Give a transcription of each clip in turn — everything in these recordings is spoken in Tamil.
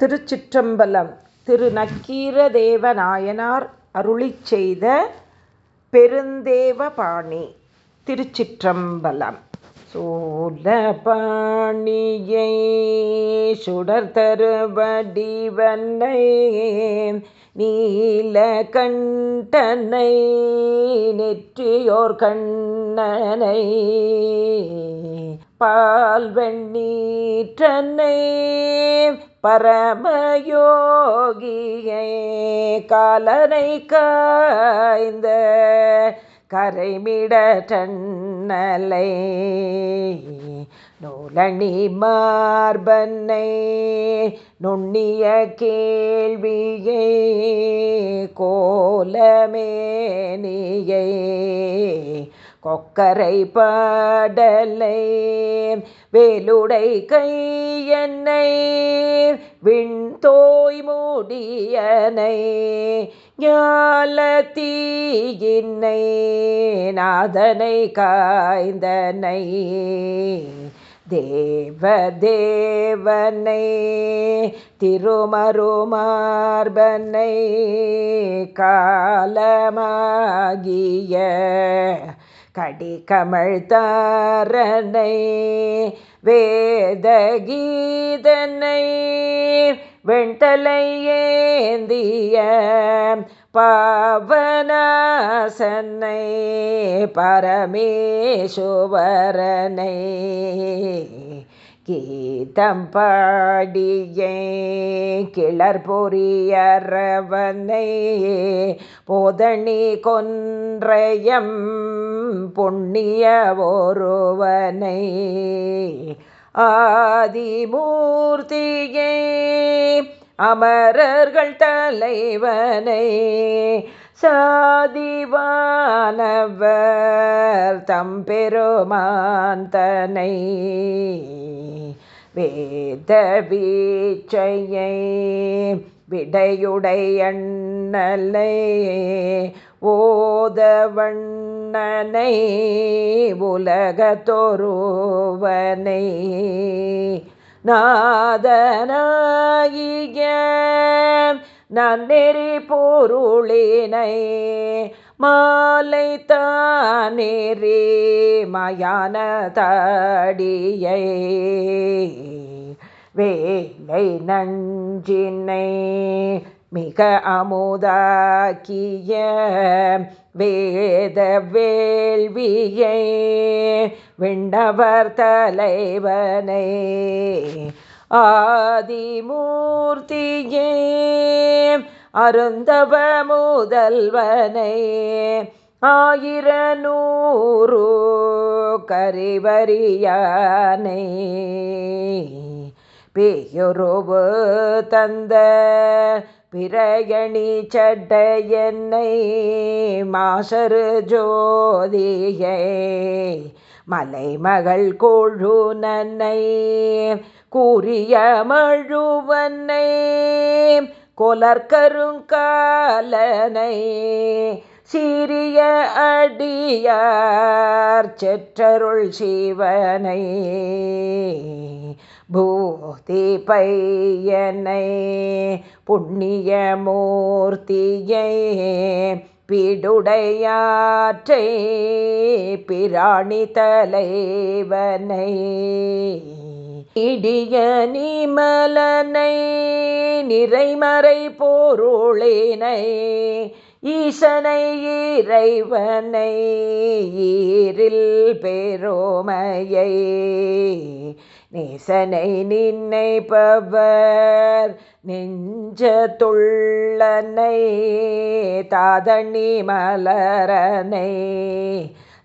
திருச்சிற்றம்பலம் திரு நக்கீர தேவநாயனார் அருளி செய்த பெருந்தேவபாணி திருச்சிற்றம்பலம். சோழபாணியை சுடர் தருவடிவனை நீல கண்டனை நெற்றியோர் கண்ணனை பால் வெண்ணீற்றனை பரமயோகியை காலனை காய்ந்த கரைமிடலை நூலணி மார்பன்னை நுண்ணிய கேள்வியை கோலமேனியை கொக்கரை பாடலை வேலுடை கையன்னை விண்தோய் மூடியனை ஞாலத்தீயின்னை நாதனை காய்ந்தனை தேவதேவனை திருமருமார்பனை காலமாகிய கடிகமழ்த்தாரனை வேதகீதனை வெண்தலை ஏந்திய பாவனாசனை பரமேஸ்வரனை கீதம் பாடியே கிளர் பொறியறவனை போதணி கொன்றையம் புண்ணிய ஒருவனை. ஆதிமூர்த்தியே அமரர்கள் தலைவனை சாதிவானவர் தம்பெருமான் தனை வேத வீச்சையை விடையுடையண்ணலை ஓதவண்ணனை உலகத்தொருவனை நாதனாகிய நன்னெறி பொருளினை மாலை தானேரே மயான தடியை வேலை நஞ்சினை மிக அமுதாக்கிய வேத வேள்வியை விண்ணவர் தலைவனை ஆதிமூர்த்தியே அருந்தவ முதல்வனை ஆயிர நூறு கரிவரியானை. பேயுருவு தந்த பிரயணி சட்டையென்னை மாசரு ஜோதியை மலைமகள் கொழு நன்னை கூறிய மழுவன்னை கொலர்கருங்காலனை சீரிய அடியார் செற்றருள் சிவனை பூதி பையனை புண்ணிய மூர்த்தியை பிடுடையாற்றை பிராணி தலைவனை. இடிய நீமலனை நிறைமறை பொருளினை ஈசனை இறைவனை ஈரில் பெருமையை நேசனை நின்னைப்பவர் நெஞ்ச துள்ளனை தாதணி மலரனை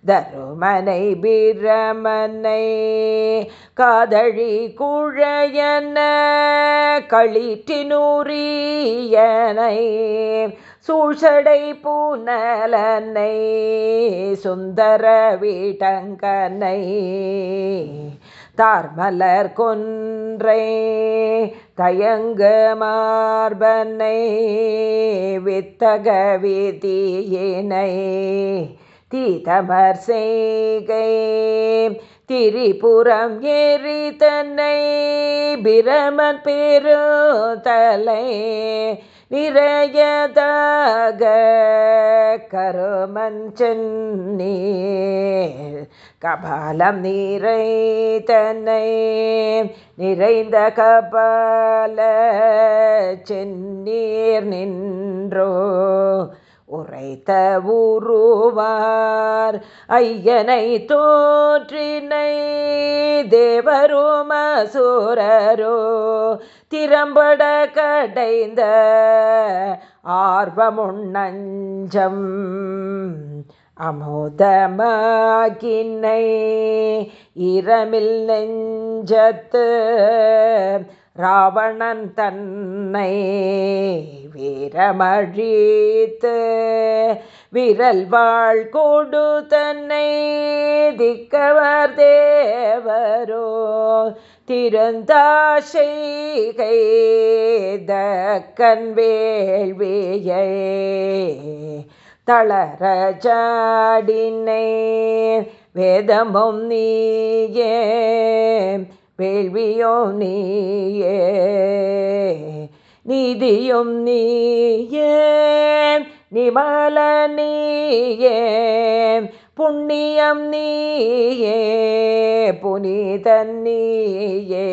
தருமனை பிரமனை காதழி குழையன களிற்றினூரியனை சூழ்சடை பூனலனை சுந்தர வீட்டங்கனை தார்மலர் கொன்றை தயங்கு மார்பனை வித்தக விதியினை தீதமர் செய்கை. திரிபுரம் ஏறி தன்னை பிரமன் பெருதலை நிறையதாக கருமன் சென்னீர். கபாலம் நீரை தன்னை நிறைந்த கபால சென்னீர் நின்றோ உரைத்த ஊருவார் ஐயனை தோற்றினை தேவரோ மசூரரோ திறம்பட கடைந்த ஆர்வமுன்னஞ்சம் அமுதமாக்கினை. இரமில் நெஞ்சத்து ராவணன் தன்னை வீரமழித்து விரல் வாழ் கொடு தன்னை திக்கவர் தேவரோ. திருந்தாசைகை தக்கன் வேள்வியை தளர வேதமும் நீயே. வேள்வியோ நீயே நீதியும் நீயே நிமல நீயே புண்ணியம் நீயே புனிதன் நீயே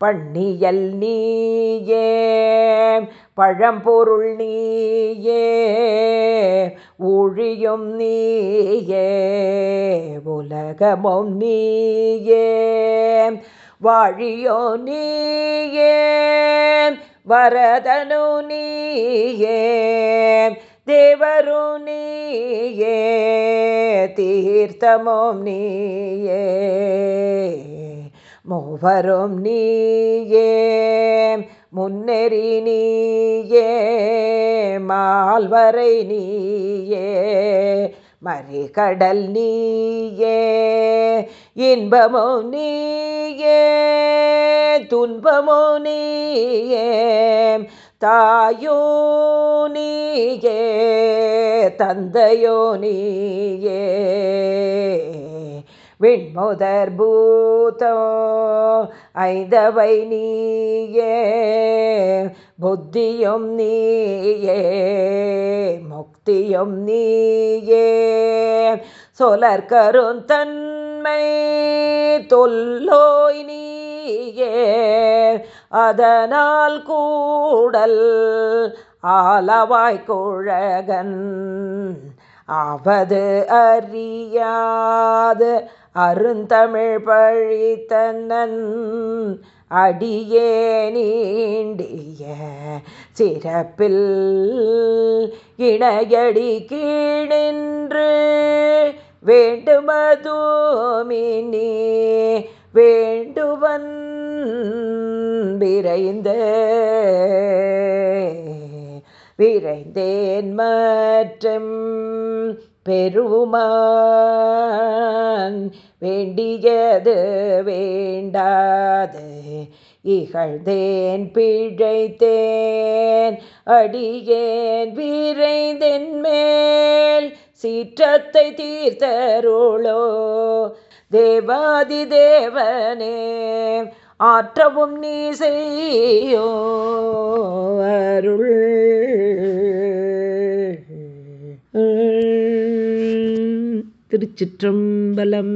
பண்ணியல் நீயே பழம்பொருள் நீயே ஊழியும் நீயே உலகமும் நீயே வாழியோ நீயே வரதனு நீயே தேவரு நீயே தீர்த்தமும் நீயே மூவரும் நீயே முன்னெறி நீயே மால்வரை நீயே மறிகடல் நீயே இன்பமோ நீயே துன்பமோ நீயே தாயோ நீயே தந்தையோ நீயே. விண்முதர் பூதோ ஐந்தவை நீயே புத்தியும் நீயே முக்தியும் நீயே. சொலர் சொலர்கருந்தன்மை தொல்லோய் நீயே அதனால் கூடல் ஆலவாய் குழகன். ஆவது அறியாது அருந்தமிழ் பழித்தன்னன் அடியே நீண்டிய சிறப்பில் இணையடி கீழின்று வேண்டுமதோமினி வேண்டுவன் விரைந்த விரைந்தேன் மற்றும் பெருமான் வேண்டியது வேண்டாது. இகழ்ந்தேன் பிழைத்தேன் அடியேன் விரைந்தென் மேல் சீற்றத்தை தீர்த்தருளோ. தேவாதி தேவனே ஆற்றவும் நீ செய்யோ அருள். திருச்சிற்றம்பலம்.